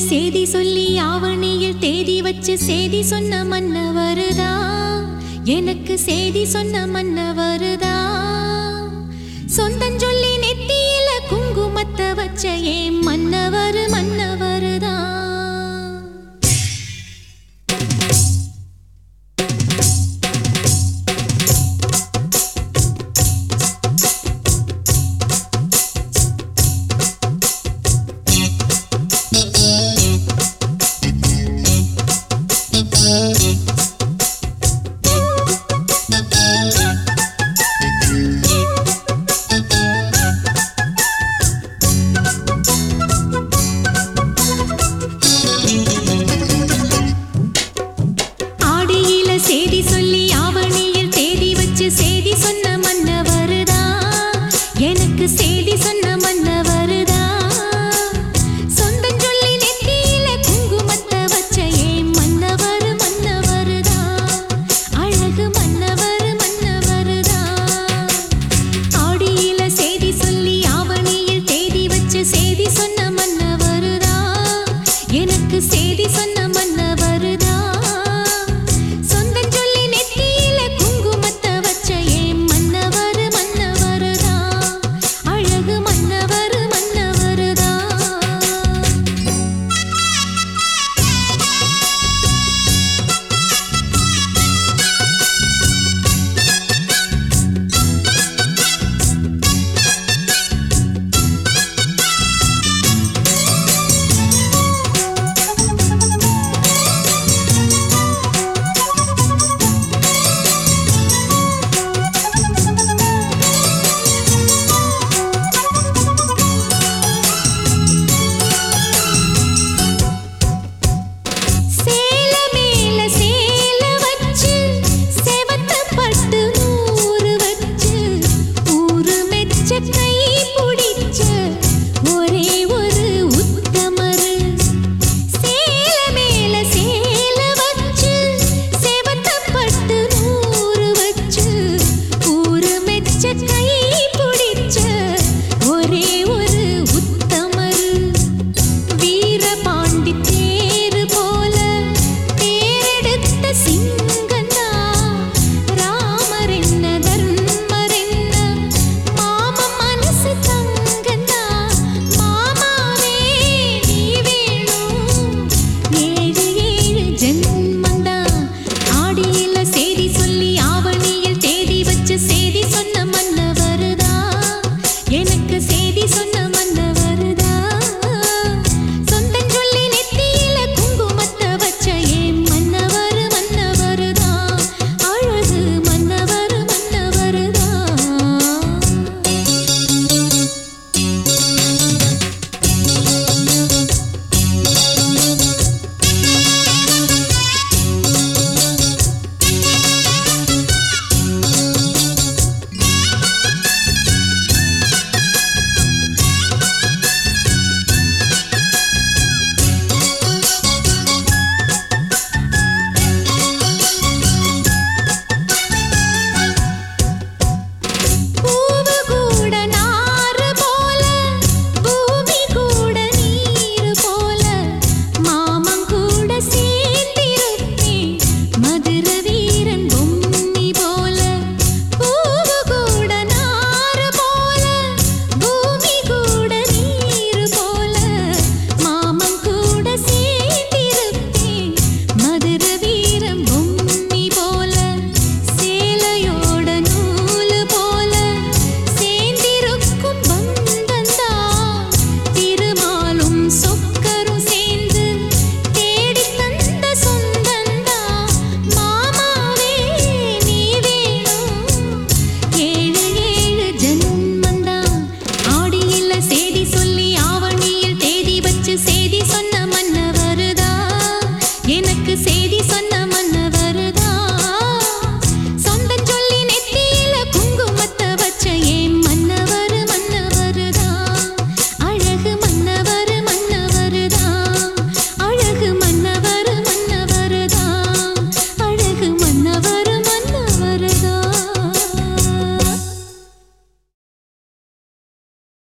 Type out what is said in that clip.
செய்தி சொல்லி ஆவணியில் தேதி வச்சு செய்தி சொன்ன மன்னவருதா? எனக்கு செய்தி சொன்ன மன்னவருதா? சொந்தஞ்சொல்லி நெத்தியில குங்குமத்தை வச்ச ஏன் மன்ன செய்தி சொல்லி ஆவணியில் தேடி வச்சு செய்தி சொன்ன மன்னவருதா எனக்கு எனக்கு